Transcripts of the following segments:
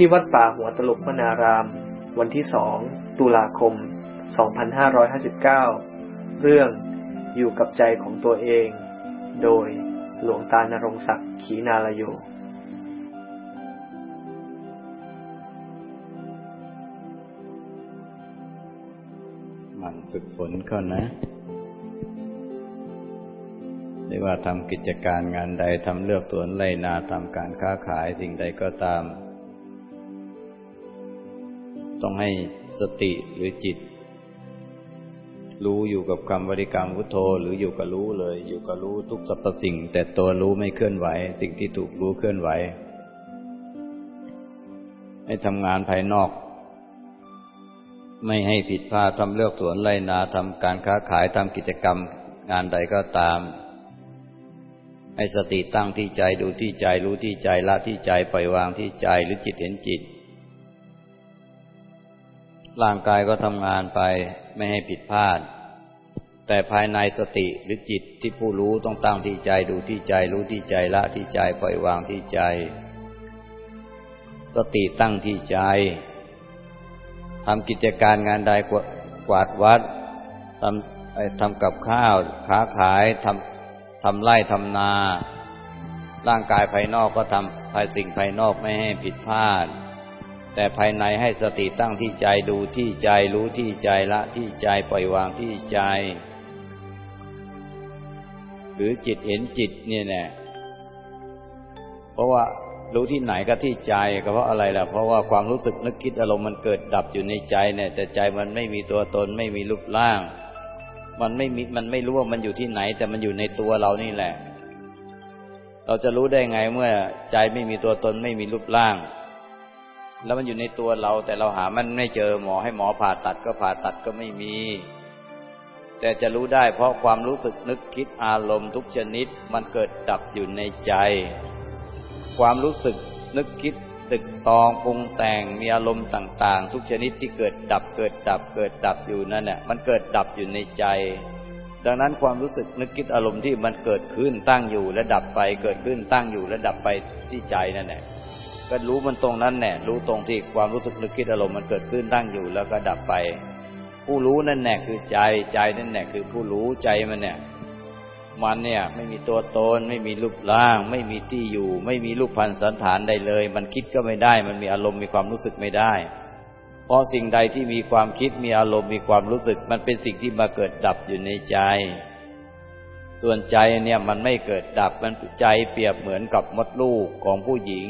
ที่วัดป่าหัวตลกมนาราม วันที่สองตุลาคม 2559 เรื่องอยู่กับใจของตัวเอง โดยหลวงตานรงศักดิ์ขีนาลโยมันฝึกฝนเขานะไม่ว่าทำกิจการงานใดทำเลือกสวนไรนาทำการค้าขายสิ่งใดก็ตาม ต้องให้สติหรือจิต รู้อยู่กับคำบริกรรมพุทโธหรืออยู่กับรู้เลย อยู่กับรู้ทุกสรรพสิ่ง แต่ตัวรู้ไม่เคลื่อนไหว สิ่งที่ถูกรู้เคลื่อนไหว ให้ทำงานภายนอก ไม่ให้ผิดพลาดทำเลือกสวนไรนาทำการค้าขายทำกิจกรรมงานใดก็ตามให้สติตั้งที่ใจดูที่ใจรู้ที่ใจละที่ใจปล่อยวางที่ใจหรือจิตเห็นจิต ร่างกายก็ทำงานไปไม่ให้ผิดพลาด แต่ภายในสติหรือจิตที่ผู้รู้ต้องตั้งที่ใจดูที่ใจรู้ที่ใจละที่ใจปล่อยวางที่ใจ สติตั้งที่ใจทำกิจการงานใดกวาดวัดทำทำกับข้าวค้าขายทำทำไร่ทำนา ร่างกายภายนอกก็ทำภายสิ่งภายนอกไม่ให้ผิดพลาด แต่ภายในให้สติตั้งที่ใจดูที่ใจรู้ที่ใจละที่ใจปล่อยวางที่ใจ หรือจิตเห็นจิตเนี่ยแน่เพราะว่ารู้ที่ไหนก็ที่ใจก็เพราะอะไรล่ะเพราะว่าความรู้สึกนึกคิดอารมณ์มันเกิดดับอยู่ในใจเนี่ยแต่ใจมันไม่มีตัวตนไม่มีรูปร่าง มันไม่มีมันไม่รู้ว่ามันอยู่ที่ไหน แต่มันอยู่ในตัวเรานี่แหละ เราจะรู้ได้ไงเมื่อใจไม่มีตัวตนไม่มีรูปร่าง แล้วมันอยู่ในตัวเรา แต่เราหามันไม่เจอหมอให้หมอผ่าตัดก็ผ่าตัดก็ไม่มี แต่จะรู้ได้เพราะความรู้สึกนึกคิดอารมณ์ทุกชนิดมันเกิดดับอยู่ในใจ ความรู้สึกนึกคิดตึกตองปรุงแต่งมีอารมณ์ต่าง ๆ ทุกชนิดที่เกิดดับเกิดดับเกิดดับอยู่นั่นแหละมันเกิดดับอยู่ในใจ ดังนั้นความรู้สึกนึกคิดอารมณ์ที่มันเกิดขึ้นตั้งอยู่และดับไปเกิดขึ้นตั้งอยู่และดับไปที่ใจนั่นแหละ ก็รู้มันตรงนั้นแน่รู้ตรงที่ความรู้สึกนึกคิดอารมณ์มันเกิดขึ้นตั้งอยู่แล้วก็ดับไป ผู้รู้นั่นแน่คือใจใจนั่นแน่คือผู้รู้ใจมันเนี่ยมันเนี่ย ไม่มีตัวตน ไม่มีรูปร่าง ไม่มีที่อยู่ ไม่มีรูปพันสันฐานใดเลย มันคิดก็ไม่ได้ มันมีอารมณ์มีความรู้สึกไม่ได้ เพราะสิ่งใดที่มีความคิดมีอารมณ์มีความรู้สึก มันเป็นสิ่งที่มาเกิดดับอยู่ในใจ ส่วนใจเนี่ยมันไม่เกิดดับมันใจเปรียบเหมือนกับมดลูกของผู้หญิง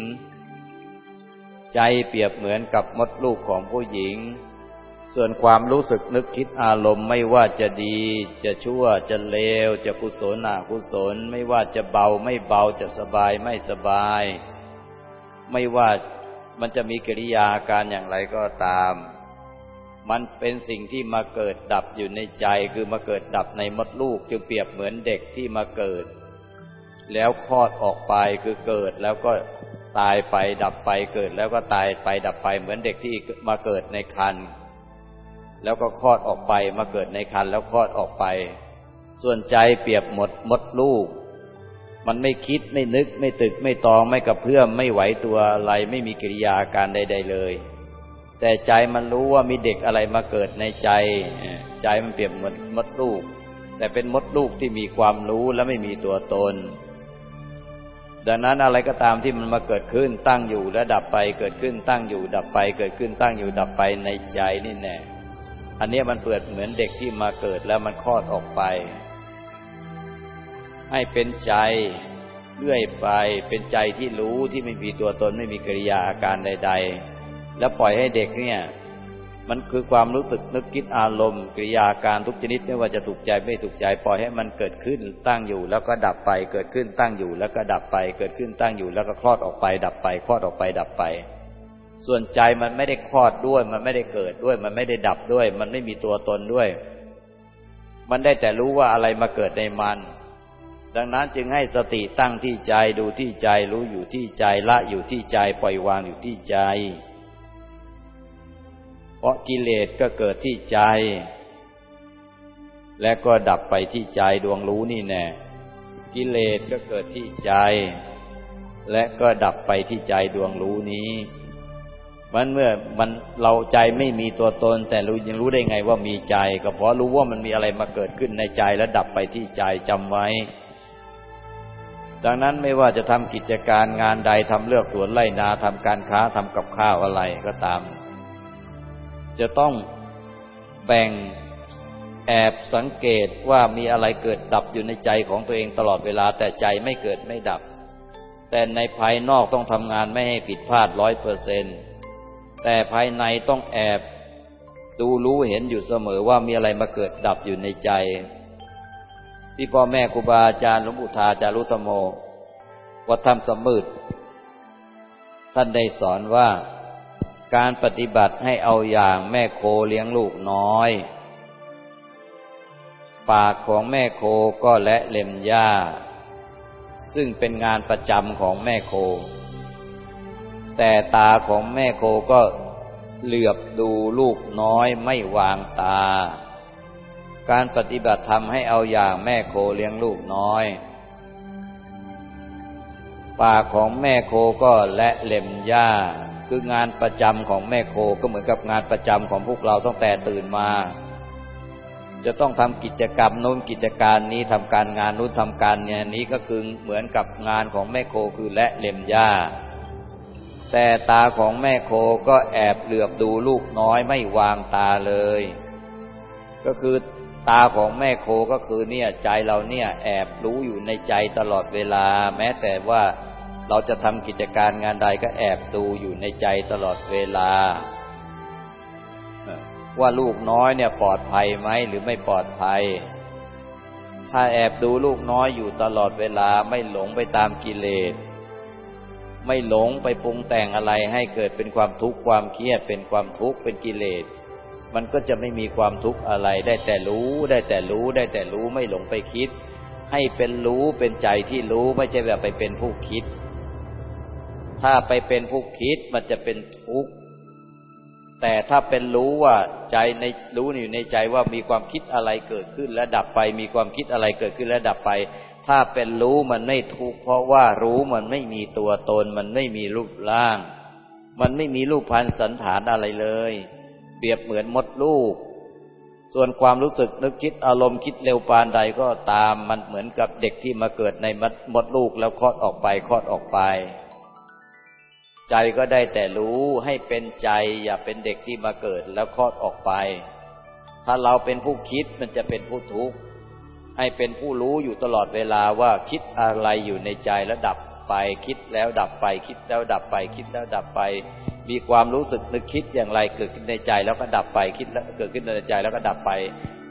ใจเปรียบเหมือนกับมดลูกของผู้หญิง ส่วนความรู้สึกนึกคิดอารมณ์ไม่ว่าจะดี จะชั่วจะเลว จะกุศลอกุศล ไม่ว่าจะเบาไม่เบาจะสบายไม่สบาย ไม่ว่ามันจะมีกิริยาการอย่างไรก็ตาม มันเป็นสิ่งที่มาเกิดดับอยู่ในใจคือมาเกิดดับในมดลูกจึงเปรียบเหมือนเด็กที่มาเกิด แล้วคลอดออกไปคือเกิดแล้วก็ ตายไปดับไปเกิดแล้วก็ตายไปดับไปเหมือนเด็กที่มาเกิดในครรภ์แล้วก็คลอดออกไปมาเกิดในคันแล้วคลอดออกไป ส่วนใจเปรียบหมดมดลูก มันไม่คิดไม่นึกไม่ตึกไม่ตองไม่กระเพื่อมไม่ไหวตัวอะไรไม่มีกิริยาการใด ๆ เลย แต่ใจมันรู้ว่ามีเด็กอะไรมาเกิดในใจ ใจมันเปรียบเหมือนมดลูก แต่เป็นมดลูกที่มีความรู้และไม่มีตัวตน ดังนั้นอะไรก็ตามที่มันมาเกิดขึ้นตั้งอยู่และดับไปเกิดขึ้นตั้งอยู่ ดับไปเกิดขึ้นตั้งอยู่ดับไปในใจนี่แน่อันนี้มันเปิดเหมือนเด็กที่มาเกิดแล้วมันคลอดออกไป ให้เป็นใจเลื่อยไปเป็นใจที่รู้ที่ไม่มีตัวตนไม่มีกิริยาอาการใด ๆ แล้วปล่อยให้เด็กเนี่ย มันคือความรู้สึกนึกคิดอารมณ์กิริยาการทุกชนิดไม่ว่าจะถูกใจไม่ถูกใจปล่อยให้มันเกิดขึ้นตั้งอยู่ แล้วก็ดับไปเกิดขึ้นตั้งอยู่ แล้วก็ดับไปเกิดขึ้นตั้งอยู่ แล้วก็คลอดออกไป ดับไปคลอดออกไปดับไป ส่วนใจมันไม่ได้คลอดด้วย มันไม่ได้เกิดด้วย มันไม่ได้ดับด้วย มันไม่มีตัวตนด้วย มันได้แต่รู้ว่าอะไรมาเกิดในมัน ดังนั้นจึงให้สติตั้งที่ใจดูที่ใจรู้อยู่ที่ใจละอยู่ที่ใจปล่อยวางอยู่ที่ใจ เพราะกิเลสก็เกิดที่ใจ และก็ดับไปที่ใจดวงรู้นี่แน่กิเลสก็เกิดที่ใจ และก็ดับไปที่ใจดวงรู้นี้มันเมื่อมันเราใจไม่มีตัวตน แต่รู้ยังรู้ได้ไงว่ามีใจ ก็เพราะรู้ว่ามันมีอะไรมาเกิดขึ้นในใจแล้วดับไปที่ใจจำไว้ ดังนั้นไม่ว่าจะทำกิจการงานใดทำเลือกสวนไร่นาทำการค้าทำกับข้าวอะไรก็ตาม จะต้องแบ่งแอบสังเกตว่ามีอะไรเกิดดับอยู่ในใจของตัวเองตลอดเวลาแต่ใจไม่เกิดไม่ดับ แต่ในภายนอกต้องทำงานไม่ให้ผิดพลาดร้อยเปอร์เซนต์แต่ภายในต้องแอบดูรู้เห็นอยู่เสมอว่ามีอะไรมาเกิดดับอยู่ในใจ ที่พ่อแม่ครูบาอาจารย์หลวงปู่ทาจารุตโมวัดธรรมสมืดท่านได้สอนว่า การปฏิบัติให้เอาอย่างแม่โคเลี้ยงลูกน้อย ปากของแม่โคก็และเล็มหญ้า ซึ่งเป็นงานประจำของแม่โค แต่ตาของแม่โคก็เหลือบดูลูกน้อยไม่วางตา การปฏิบัติทำให้เอาอย่างแม่โคเลี้ยงลูกน้อย ปากของแม่โคก็และเล็มหญ้า คืองานประจำของแม่โคก็เหมือนกับงานประจำของพวกเราตั้งแต่ตื่นมา จะต้องทำกิจกรรมนู้นกิจการนี้ทำการงานนู้นทำการเนี่ยนี้ก็คือเหมือนกับงานของแม่โคคือและเล็มหญ้า แต่ตาของแม่โคก็แอบเหลือบดูลูกน้อยไม่วางตาเลย ก็คือตาของแม่โคก็คือเนี่ยใจเราเนี่ยแอบรู้อยู่ในใจตลอดเวลา แม้แต่ว่า เราจะทำกิจการงานใดก็แอบดูอยู่ในใจตลอดเวลา ว่าลูกน้อยเนี่ยปลอดภัยไหมหรือไม่ปลอดภัย ถ้าแอบดูลูกน้อยอยู่ตลอดเวลาไม่หลงไปตามกิเลส ไม่หลงไปปรุงแต่งอะไรให้เกิดเป็นความทุกข์ความเครียดเป็นความทุกข์เป็นกิเลส มันก็จะไม่มีความทุกข์อะไรได้แต่รู้ได้แต่รู้ได้แต่รู้ไม่หลงไปคิด ให้เป็นรู้เป็นใจที่รู้ไม่ใช่แบบไปเป็นผู้คิด ถ้าไปเป็นผู้คิดมันจะเป็นทุกข์ แต่ถ้าเป็นรู้ว่าใจในรู้อยู่ในใจว่ามีความคิดอะไรเกิดขึ้นและดับไป มีความคิดอะไรเกิดขึ้นและดับไป ถ้าเป็นรู้มันไม่ทุกข์เพราะว่ารู้มันไม่มีตัวตน มันไม่มีรูปร่าง มันไม่มีรูปพันสันฐานอะไรเลย เปรียบเหมือนมดลูก ส่วนความรู้สึกนึกคิดอารมณ์คิดเร็วปานใดก็ตาม มันเหมือนกับเด็กที่มาเกิดในมดลูกแล้วคลอดออกไปคลอดออกไป ใจก็ได้แต่รู้ให้เป็นใจอย่าเป็นเด็กที่มาเกิดแล้วคลอดออกไป ถ้าเราเป็นผู้คิดมันจะเป็นผู้ทุกข์ให้เป็นผู้รู้อยู่ตลอดเวลาว่าคิดอะไรอยู่ในใจแล้วดับไป คิดแล้วดับไป คิดแล้วดับไป คิดแล้วดับไป มีความรู้สึกนึกคิดอย่างไรเกิดขึ้นในใจแล้วก็ดับไปคิดแล้วเกิดขึ้นในใจแล้วก็ดับไป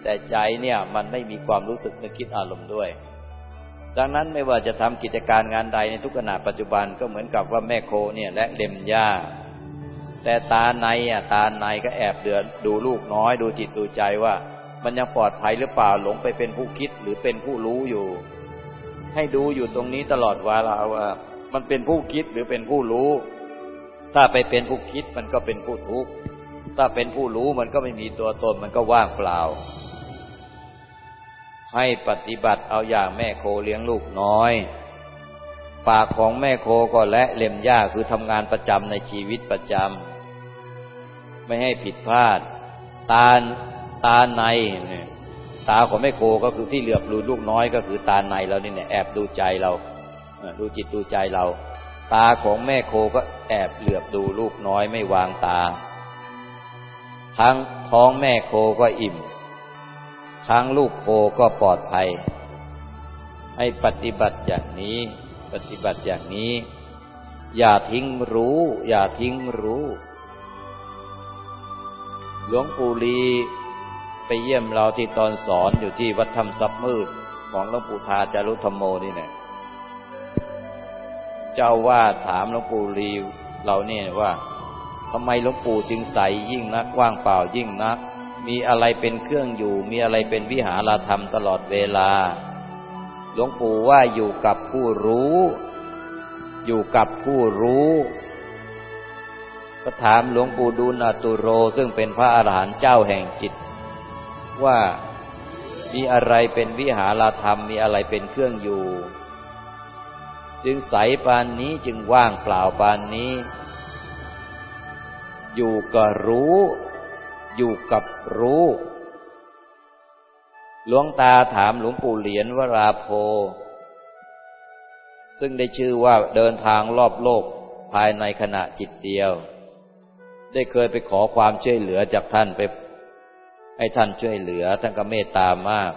แต่ใจเนี่ยมันไม่มีความรู้สึกนึกคิดอารมณ์ด้วย ดังนั้นไม่ว่าจะทำกิจการงานใดในทุกขณะปัจจุบันก็เหมือนกับว่าแม่โคเนี่ยและเล็มหญ้า แต่ตาในอะตาในก็แอบเดือดดูลูกน้อย ดูจิตดูใจว่า มันยังปลอดภัยหรือเปล่าหลงไปเป็นผู้คิดหรือเป็นผู้รู้อยู่ ให้ดูอยู่ตรงนี้ตลอดเวลาว่า มันเป็นผู้คิดหรือเป็นผู้รู้ ถ้าไปเป็นผู้คิดมันก็เป็นผู้ทุกข์ถ้าเป็นผู้รู้มันก็ไม่มีตัวตนมันก็ว่างเปล่า ให้ปฏิบัติเอาอย่างแม่โคเลี้ยงลูกน้อย ปากของแม่โคก็และเล็มหญ้าคือทำงานประจำในชีวิตประจำไม่ให้ผิดพลาด ตาตาใน ตาของแม่โคก็คือที่เหลือบดูลูกน้อยก็คือตาในเราเนี่ยแอบดูใจเราดูจิตดูใจเรา ตาของแม่โคก็แอบเหลือบดูลูกน้อยไม่วางตา ทั้งท้องแม่โคก็อิ่ม ทั้งลูกโคก็ปลอดภัย ให้ปฏิบัติอย่างนี้ ปฏิบัติอย่างนี้ อย่าทิ้งรู้ อย่าทิ้งรู้ หลวงปู่ลีไปเยี่ยมเราที่ตอนสอนอยู่ที่วัดธรรมซับมืดของหลวงปู่ทาจารุธรรมโมนี่เนี่ยเจ้าว่าถามหลวงปู่รีเราเนี่ยว่าทำไมหลวงปู่จึงใสยิ่งนักว่างเปล่ายิ่งนัก มีอะไรเป็นเครื่องอยู่ มีอะไรเป็นวิหารธรรมตลอดเวลา หลวงปู่ว่าอยู่กับผู้รู้ อยู่กับผู้รู้ก็ถามหลวงปู่ดูลอตุโรซึ่งเป็นพระอาหารหันต์เจ้าแห่งจิต ว่ามีอะไรเป็นวิหารธรรมมีอะไรเป็นเครื่องอยู่ จึงใสปานนี้จึงว่างเปล่าปานนี้ อยู่กับรู้ อยู่กับรู้ หลวงตาถามหลวงปู่เหรียญวราโพ ซึ่งได้ชื่อว่าเดินทางรอบโลกภายในขณะจิตเดียว ได้เคยไปขอความช่วยเหลือจากท่านไป ให้ท่านช่วยเหลือ ท่านก็เมตตามาก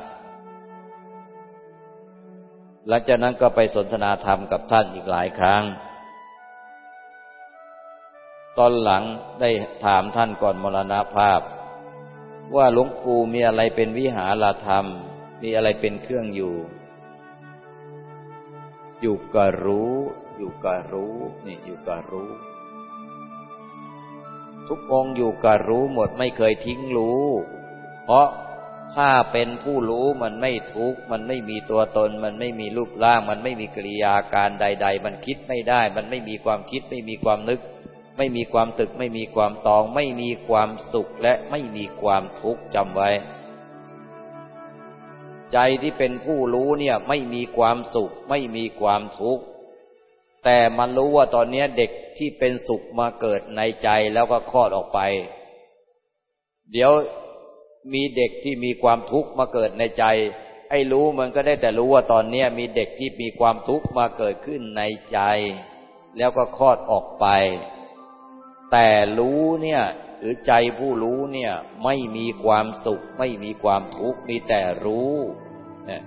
หลังจากนั้นก็ไปสนทนาธรรมกับท่านอีกหลายครั้ง ตอนหลังได้ถามท่านก่อนมรณภาพ ว่าหลวงปู่มีอะไรเป็นวิหารธรรม มีอะไรเป็นเครื่องอยู่ อยู่กับรู้ อยู่กับรู้นี่อยู่กับรู้ ทุกองอยู่กับรู้หมดไม่เคยทิ้งรู้ เพราะถ้าเป็นผู้รู้มันไม่ทุกข์มันไม่มีตัวตน มันไม่มีรูปร่าง มันไม่มีกิริยาการใด ๆ มันคิดไม่ได้ มันไม่มีความคิดไม่มีความนึก ไม่มีความตึก ไม่มีความตอง ไม่มีความสุขและไม่มีความทุกข์จำไว้ ใจที่เป็นผู้รู้เนี่ยไม่มีความสุข ไม่มีความทุกข์แต่มันรู้ว่าตอนนี้เด็กที่เป็นสุขมาเกิดในใจแล้วก็คลอดออกไป เดี๋ยวมีเด็กที่มีความทุกข์มาเกิดในใจ ไอ้รู้มันก็ได้แต่รู้ว่าตอนนี้มีเด็กที่มีความทุกข์มาเกิดขึ้นในใจ แล้วก็คลอดออกไป แต่รู้เนี่ยหรือใจผู้รู้เนี่ยไม่มีความสุข ไม่มีความทุกข์มีแต่รู้เนี่ย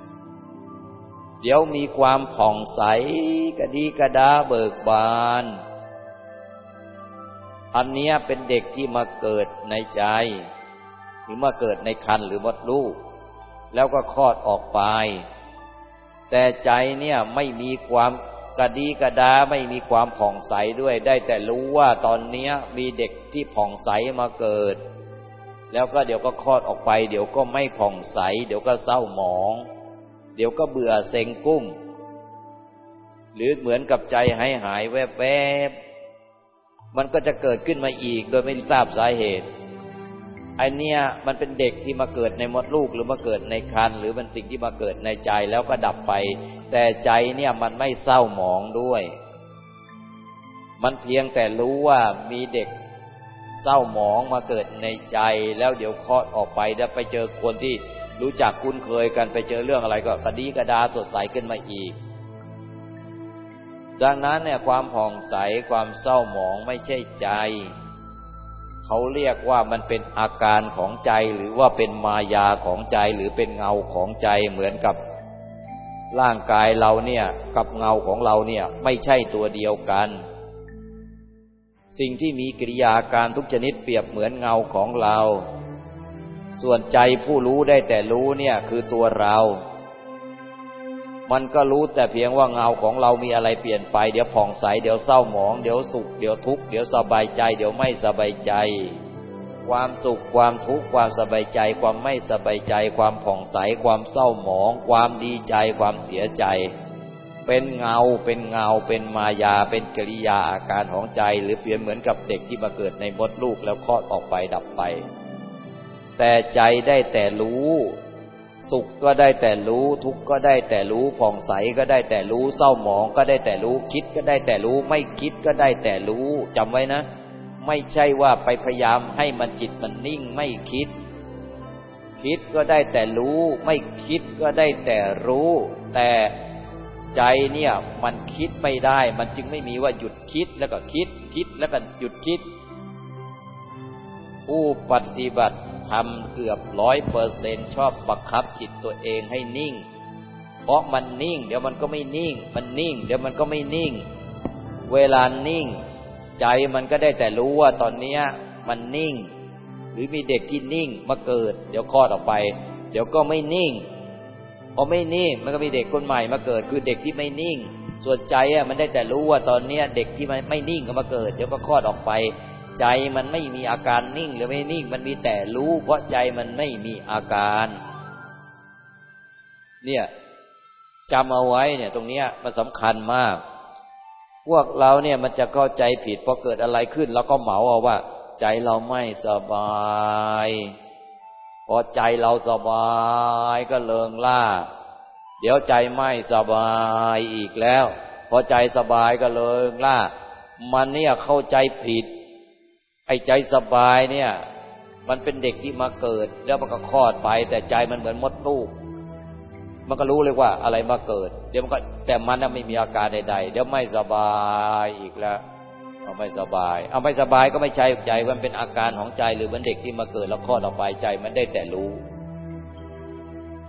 เดี๋ยวมีความผ่องใสกระดีกระดาเบิกบาน อันนี้เป็นเด็กที่มาเกิดในใจ หรือมาเกิดในคันหรือมดลูก แล้วก็คลอดออกไป แต่ใจเนี่ยไม่มีความ กระดีกระดาไม่มีความผ่องใสด้วย ได้แต่รู้ว่าตอนนี้มีเด็กที่ผ่องใสมาเกิด แล้วก็เดี๋ยวก็คลอดออกไป เดี๋ยวก็ไม่ผ่องใส เดี๋ยวก็เศร้าหมอง เดี๋ยวก็เบื่อเซ็งกุ้ม หรือเหมือนกับใจหายหายแวบแวบมันก็จะเกิดขึ้นมาอีกโดยไม่ทราบสาเหตุ ไอเนี้ยมันเป็นเด็กที่มาเกิดในมดลูกหรือมาเกิดในครรภ์หรือมันสิ่งที่มาเกิดในใจแล้วก็ดับไป แต่ใจเนี่ยมันไม่เศร้าหมองด้วย มันเพียงแต่รู้ว่ามีเด็กเศร้าหมองมาเกิดในใจ แล้วเดี๋ยวคลอดออกไปแล้วไปเจอคนที่รู้จักคุ้นเคยกันไปเจอเรื่องอะไรก็กระดีกระดาสดใสขึ้นมาอีก ดังนั้นเนี่ยความผ่องใสความเศร้าหมองไม่ใช่ใจ เขาเรียกว่ามันเป็นอาการของใจหรือว่าเป็นมายาของใจหรือเป็นเงาของใจเหมือนกับร่างกายเราเนี่ยกับเงาของเราเนี่ยไม่ใช่ตัวเดียวกัน สิ่งที่มีกิริยาการทุกชนิดเปรียบเหมือนเงาของเรา ส่วนใจผู้รู้ได้แต่รู้เนี่ยคือตัวเรา มันก็รู้แต่เพียงว่าเงาของเรามีอะไรเปลี่ยนไป เดี๋ยวผ่องใส เดี๋ยวเศร้าหมอง เดี๋ยวสุข เดี๋ยวทุกข์ เดี๋ยวสบายใจ เดี๋ยวไม่สบายใจ ความสุข ความทุกข์ ความสบายใจ ความไม่สบายใจ ความผ่องใส ความเศร้าหมอง ความดีใจ ความเสียใจ เป็นเงา เป็นเงา เป็นมายา เป็นกิริยาอาการของใจ หรือเปลี่ยนเหมือนกับเด็กที่มาเกิดในมดลูกแล้วคลอดออกไปดับไป แต่ใจได้แต่รู้ สุขก็ได้แต่รู้ ทุกข์ก็ได้แต่รู้ผ่องใสก็ได้แต่รู้ เศร้าหมองก็ได้แต่รู้ คิดก็ได้แต่รู้ ไม่คิดก็ได้แต่รู้จำไว้นะ ไม่ใช่ว่าไปพยายามให้มันจิตมันนิ่งไม่คิด คิดก็ได้แต่รู้ ไม่คิดก็ได้แต่รู้ แต่ใจเนี่ยมันคิดไม่ได้ มันจึงไม่มีว่าหยุดคิดแล้วก็คิด คิดแล้วก็หยุดคิด ผู้ปฏิบัติ ทำเกือบร้อยเปอร์เซนชอบบังคับจิตตัวเองให้นิ่ง เพราะมันนิ่ง เดี๋ยวมันก็ไม่นิ่ง มันนิ่ง เดี๋ยวมันก็ไม่นิ่ง เวลานิ่ง ใจมันก็ได้แต่รู้ว่าตอนนี้มันนิ่ง หรือมีเด็กที่นิ่งมาเกิด เดี๋ยวคลอดออกไป เดี๋ยวก็ไม่นิ่งพอไม่นิ่งมันก็มีเด็กคนใหม่มาเกิด คือเด็กที่ไม่นิ่ง ส่วนใจอะมันได้แต่รู้ว่าตอนนี้เด็กที่มันไม่นิ่งก็มาเกิด เดี๋ยวก็คลอดออกไป ใจมันไม่มีอาการนิ่งหรือไม่นิ่ง มันมีแต่รู้ เพราะใจมันไม่มีอาการ เนี่ยจำเอาไว้เนี่ย ตรงเนี้ยมันสำคัญมาก พวกเราเนี่ยมันจะเข้าใจผิดพอเกิดอะไรขึ้น แล้วก็เหมาเอาว่า ใจเราไม่สบายพอใจเราสบายก็เลิงล่า เดี๋ยวใจไม่สบายอีกแล้ว พอใจสบายก็เลิงล่า มันเนี่ยเข้าใจผิด ไอ้ใจสบายเนี่ย มันเป็นเด็กที่มาเกิด แล้วมันก็คลอดไป แต่ใจมันเหมือนมดลูก มันก็รู้เลยว่าอะไรมาเกิด เดี๋ยวมันก็แต่มันน่ะไม่มีอาการใดๆเดี๋ยวไม่สบายอีกแล้วเอาไม่สบาย เอาไม่สบายก็ไม่ใช่ใจมันเป็นอาการของใจหรือมันเด็กที่มาเกิดแล้วคลอดออกไปใจมันได้แต่รู้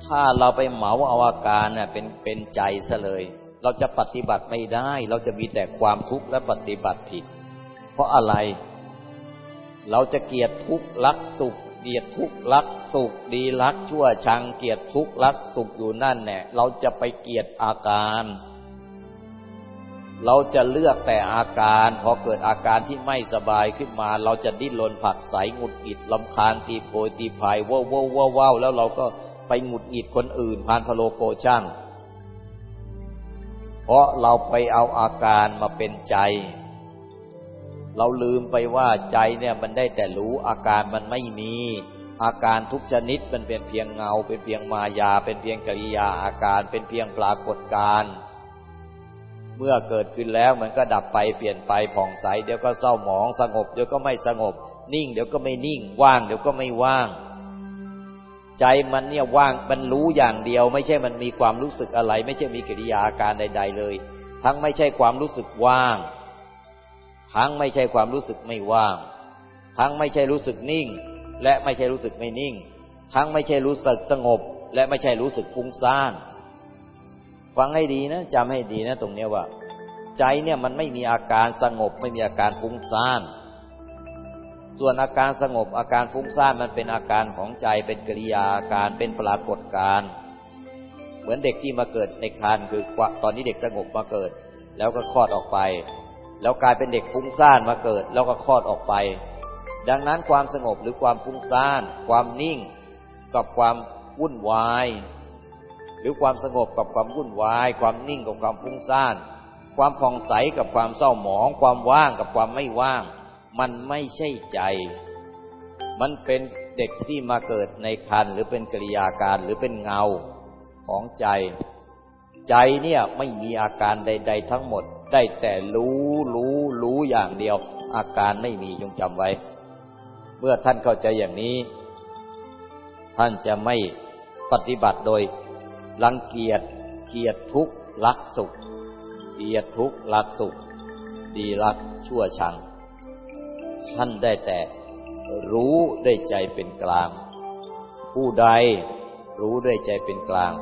ถ้าเราไปเหมาเอาอาการเน่ยเป็นเป็นใจซะเลย เราจะปฏิบัติไม่ได้ เราจะมีแต่ความทุกข์และปฏิบัติผิด เพราะอะไร เราจะเกียดทุกข์รักสุขเกียดทุกข์รักสุขดีรักชั่วชังเกียดทุกข์รักสุขอยู่นั่นแน่เราจะไปเกียดอาการ เราจะเลือกแต่อาการพอเกิดอาการที่ไม่สบายขึ้นมา เราจะดิ้นรนผักใสหงุดหงิดลำคาญตีโพยตีพายว้าวว้าวว้าวแล้วเราก็ไปหงุดหงิดคนอื่นพานพโลโกช่างเพราะเราไปเอาอาการมาเป็นใจ เราลืมไปว่าใจเนี่ยมันได้แต่รู้อาการมันไม่มี อาการทุกชนิดมันเป็นเพียงเงา เป็นเพียงมายา เป็นเพียงกิริยาอาการ เป็นเพียงปรากฏการเมื่อเกิดขึ้นแล้วมันก็ดับไปเปลี่ยนไปผ่องใส เดี๋ยวก็เศร้าหมองสงบ เดี๋ยวก็ไม่สงบ นิ่ง เดี๋ยวก็ไม่นิ่ง ว่าง เดี๋ยวก็ไม่ว่าง ใจมันเนี่ยว่างมันรู้อย่างเดียว ไม่ใช่มันมีความรู้สึกอะไร ไม่ใช่มีกิริยาอาการใด ๆ เลย ทั้งไม่ใช่ความรู้สึกว่าง ทั้งไม่ใช่ความรู้สึกไม่ว่าง ทั้งไม่ใช่รู้สึกนิ่ง และไม่ใช่รู้สึกไม่นิ่ง ทั้งไม่ใช่รู้สึกสงบ และไม่ใช่รู้สึกฟุ้งซ่าน ฟังให้ดีนะจำให้ดีนะตรงเนี้ยว่า ใจเนี่ยมันไม่มีอาการสงบ ไม่มีอาการฟุ้งซ่านส่วนอาการสงบอาการฟุ้งซ่านมันเป็นอาการของใจเป็นกิริยาอาการเป็นปรากฏการเหมือนเด็กที่มาเกิดในครรภ์คือตอนนี้เด็กสงบมาเกิด แล้วก็คลอดออกไป แล้วกลายเป็นเด็กฟุ้งซ่านมาเกิด แล้วก็คลอดออกไป ดังนั้นความสงบหรือความฟุ้งซ่าน ความนิ่งกับความวุ่นวาย หรือความสงบกับความวุ่นวาย ความนิ่งกับความฟุ้งซ่าน ความผ่องใสกับความเศร้าหมอง ความว่างกับความไม่ว่าง มันไม่ใช่ใจ มันเป็นเด็กที่มาเกิดในคันหรือเป็นกิริยาการหรือเป็นเงาของใจ ใจเนี่ยไม่มีอาการใด ๆ ทั้งหมด ได้แต่รู้รู้รู้อย่างเดียว อาการไม่มีจงจำไว้ เมื่อท่านเข้าใจอย่างนี้ ท่านจะไม่ปฏิบัติโดยรังเกียจเกียจทุกข์รักสุขเกียจทุกข์รักสุข ดีรักชั่วชัง ท่านได้แต่รู้ได้ใจเป็นกลาง ผู้ใดรู้ได้ใจเป็นกลาง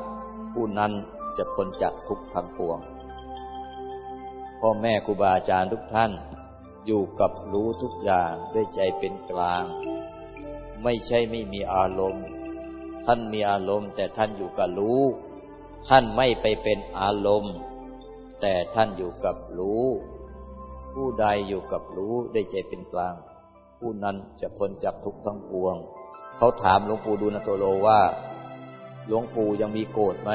ผู้นั้นจะพ้นจากทุกข์ทั้งปวง พ่อแม่ครูบาอาจารย์ทุกท่าน อยู่กับรู้ทุกอย่างด้วยใจเป็นกลาง ไม่ใช่ไม่มีอารมณ์ ท่านมีอารมณ์ แต่ท่านอยู่กับรู้ ท่านไม่ไปเป็นอารมณ์ แต่ท่านอยู่กับรู้ ผู้ใดอยู่กับรู้ได้ใจเป็นกลาง ผู้นั้นจะพ้นจากทุกข์ทั้งปวง เขาถามหลวงปู่ดูลโตโลว่า หลวงปู่ยังมีโกรธไหม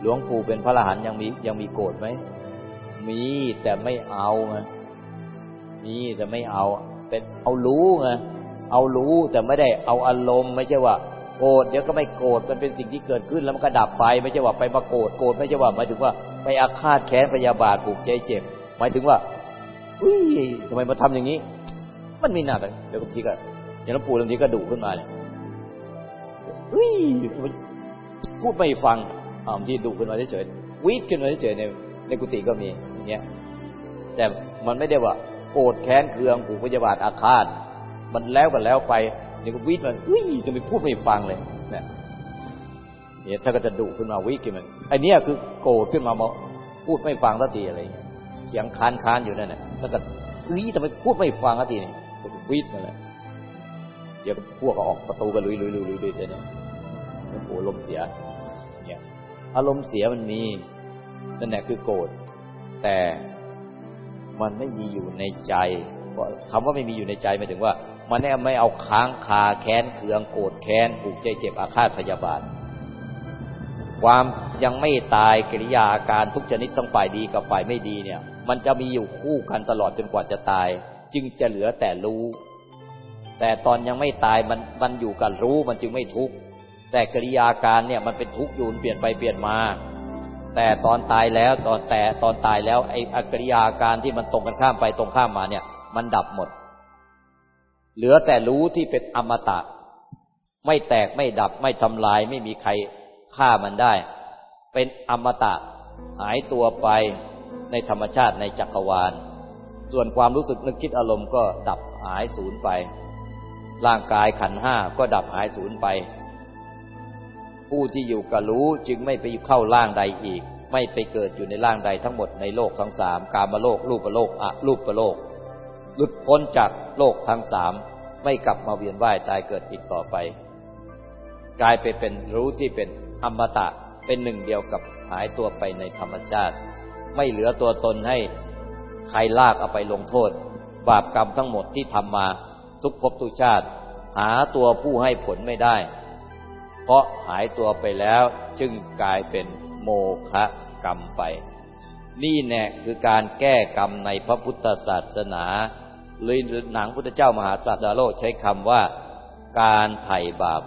หลวงปู่เป็นพระอรหันต์ยังมียังมีโกรธไหม มีแต่ไม่เอาไงมีแต่ไม่เอา เป็นเอารู้ไงเอารู้แต่ไม่ได้เอาอารมณ์ ไม่ใช่ว่าโกรธเดี๋ยวก็ไม่โกรธมันเป็นสิ่งที่เกิดขึ้นแล้วมันก็ดับไปไม่ใช่ว่าไปมาโกรธโกรธไม่ใช่ว่าหมายถึงว่าไปอาฆาตแค้นพยาบาทผูกใจเจ็บ หมายถึงว่าอุ้ยทำไมมาทำอย่างนี้ มันมีหน้าแต่เดี๋ยวบางทีก็อย่างหลวงปู่บางทีก็ดุขึ้นมาเนี่ยอุ้ยพูดไม่ฟังบางทีดุขึ้นมาเฉยๆวิดขึ้นมาเฉยๆในในกุฏิก็มี เงี้ยแต่มันไม่ได้ว่าโกรธแค้นเคืองผูกพยาบาทอาฆาตมันแล้วกันแล้วไปนี่ก็วิทมันอุ้ยจะไม่พูดไม่ฟังเลยเนี่ยเนี่ยถ้าก็จะดุขึ้นมาวิกิมันไอเนี้ยคือโกรธขึ้นมาบอกพูดไม่ฟังสักทีอะไรเสียงค้านค้านอยู่นั่นแหละแล้วก็อุ้ยทำไมพูดไม่ฟังสักทีนี่วิทมันเลยเดี๋ยวพวกออกประตูกันลุยลุยลุยลุยลุยเนี่ยโอ้โหลมเสียเนี่ยอารมณ์เสียมันมีนั่นแหละคือโกรธ แต่มันไม่มีอยู่ในใจคำว่าไม่มีอยู่ในใจหมายถึงว่า มันไม่เอาค้างคาแค้นเคืองโกรธแค้นผูกใจเจ็บอาฆาตพยาบาท ความยังไม่ตายกิริยาอาการทุกชนิดต้องฝ่ายดีกับฝ่ายไม่ดีเนี่ย มันจะมีอยู่คู่กันตลอดจนกว่าจะตาย จึงจะเหลือแต่รู้ แต่ตอนยังไม่ตายมันมันอยู่กับรู้มันจึงไม่ทุกข์แต่กิริยาการเนี่ยมันเป็นทุกข์อยู่เปลี่ยนไปเปลี่ยนมา แต่ตอนตายแล้วตอนแต่ตอนตายแล้วไอ้อกิริยาการที่มันตรงกันข้ามไปตรงข้ามมาเนี่ย มันดับหมด เหลือแต่รู้ที่เป็นอมตะ ไม่แตกไม่ดับไม่ทำลายไม่มีใครฆ่ามันได้ เป็นอมตะ หายตัวไปในธรรมชาติในจักรวาล ส่วนความรู้สึกนึกคิดอารมณ์ก็ดับหายสูญไป ร่างกายขันห้าก็ดับหายสูญไป ผู้ที่อยู่กับรู้จึงไม่ไปเข้าร่างใดอีก ไม่ไปเกิดอยู่ในร่างใดทั้งหมดในโลกทั้งสามกามโลกรูปโลกอะรูปโลกหลุดพ้นจากโลกทั้งสามไม่กลับมาเวียนว่ายตายเกิดอีกต่อไป กลายไปเป็นรู้ที่เป็นอมตะเป็นหนึ่งเดียวกับหายตัวไปในธรรมชาติ ไม่เหลือตัวตนให้ใครลากเอาไปลงโทษ บาปกรรมทั้งหมดที่ทำมาทุกภพทุกชาติ หาตัวผู้ให้ผลไม่ได้ เพราะหายตัวไปแล้วจึงกลายเป็นโมฆะกรรมไป นี่แน่คือการแก้กรรมในพระพุทธศาสนาเลยหนังพุทธเจ้ามหาสัตดาโลกใช้คำว่า การไถ่บาป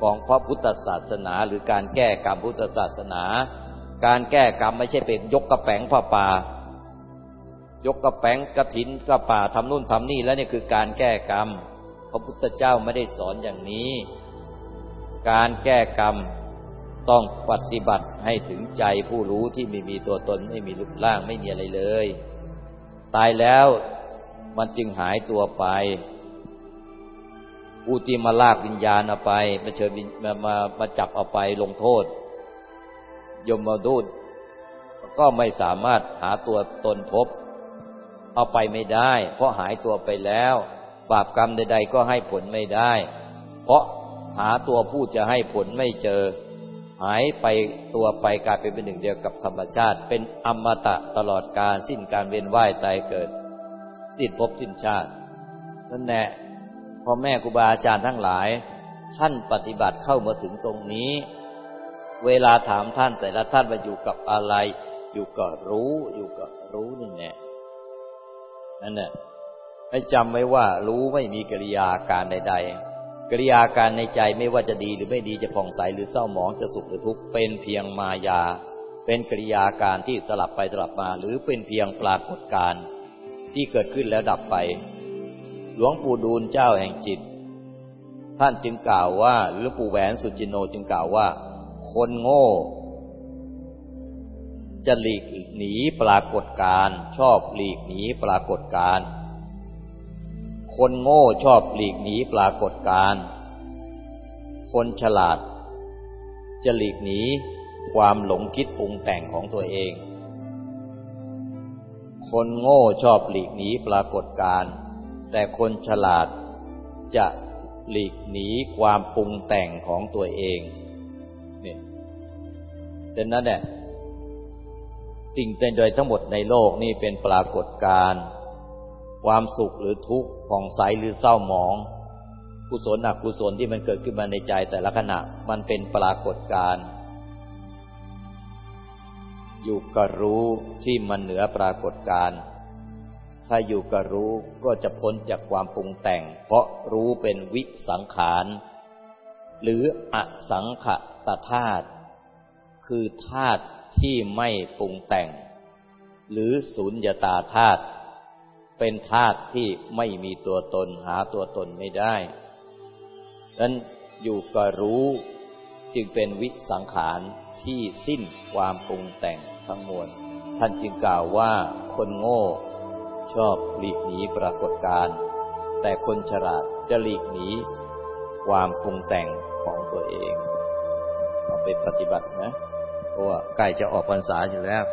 ของพระพุทธศาสนา หรือการแก้กรรมพุทธศาสนา การแก้กรรมไม่ใช่เป็นยกกระแปงผ้าป่ายกกระแปงกระถินกระป่าทำนู่นทำนี่แล้วนี่คือการแก้กรรม พระพุทธเจ้าไม่ได้สอนอย่างนี้ การแก้กรรมต้องปฏิบัติให้ถึงใจผู้รู้ที่ไม่มีตัวตนไม่มีรูปร่างไม่มีอะไรเลย ตายแล้วมันจึงหายตัวไปผู้ที่มาลากวิญญาณเอาไปมาเชิญมามามาจับเอาไปลงโทษ ยมมาดูดก็ไม่สามารถหาตัวตนพบ เอาไปไม่ได้ เพราะหายตัวไปแล้ว บาปกรรมใด ๆ ก็ให้ผลไม่ได้ เพราะ หาตัวผู้จะให้ผลไม่เจอ หายไปตัวไปกลายเป็นหนึ่งเดียวกับธรรมชาติ เป็นอมตะตลอดการสิ้นการเวียนว่ายตายเกิด สิ้นภพสิ้นชาตินั่นแหละพ่อแม่ครูบาอาจารย์ทั้งหลาย ท่านปฏิบัติเข้ามาถึงตรงนี้ เวลาถามท่านแต่ละท่านว่าอยู่กับอะไร อยู่กับรู้ อยู่กับรู้นี่แน่นั่นแหละให้จำไว้ว่ารู้ไม่มีกิริยาการใด ๆ กิริยาการในใจไม่ว่าจะดีหรือไม่ดีจะผ่องใสหรือเศร้าหมองจะสุขหรือทุกข์เป็นเพียงมายา เป็นกิริยาการที่สลับไปสลับมา หรือเป็นเพียงปรากฏการณ์ที่เกิดขึ้นแล้วดับไป หลวงปู่ดูลเจ้าแห่งจิต ท่านจึงกล่าวว่า หรือปู่แหวนสุจินโนจึงกล่าวว่า คนโง่ จะหลีกหนีปรากฏการชอบหลีกหนีปรากฏการ คนโง่ชอบหลีกหนีปรากฏการ คนฉลาด จะหลีกหนีความหลงคิดปรุงแต่งของตัวเอง คนโง่ชอบหลีกหนีปรากฏการ แต่คนฉลาดจะหลีกหนีความปรุงแต่งของตัวเองเนี่ยฉะนั้นเนี่ยสิ่งโดยทั้งหมดในโลกนี่เป็นปรากฏการ ความสุขหรือทุกข์ผ่องใสหรือเศร้าหมอง กุศลอกุศลที่มันเกิดขึ้นมาในใจแต่ละขณะมันเป็นปรากฏการ์อยู่กับรู้ที่มันเหนือปรากฏการ์ถ้าอยู่กับรู้ก็จะพ้นจากความปรุงแต่ง เพราะรู้เป็นวิสังขาร หรืออสังขตธาตุคือธาตุที่ไม่ปรุงแต่ง หรือสุญญตาธาตุ เป็นธาตุที่ไม่มีตัวตนหาตัวตนไม่ได้นั้นอยู่กับรู้จึงเป็นวิสังขารที่สิ้นความปรุงแต่งทั้งมวล ท่านจึงกล่าวว่าคนโง่ชอบหลีกหนีปรากฏการแต่คนฉลาดจะหลีกหนีความปรุงแต่งของตัวเอง เอาไปปฏิบัตินะ เพราะว่าใกล้จะออกพรรษาอยู่แล้ว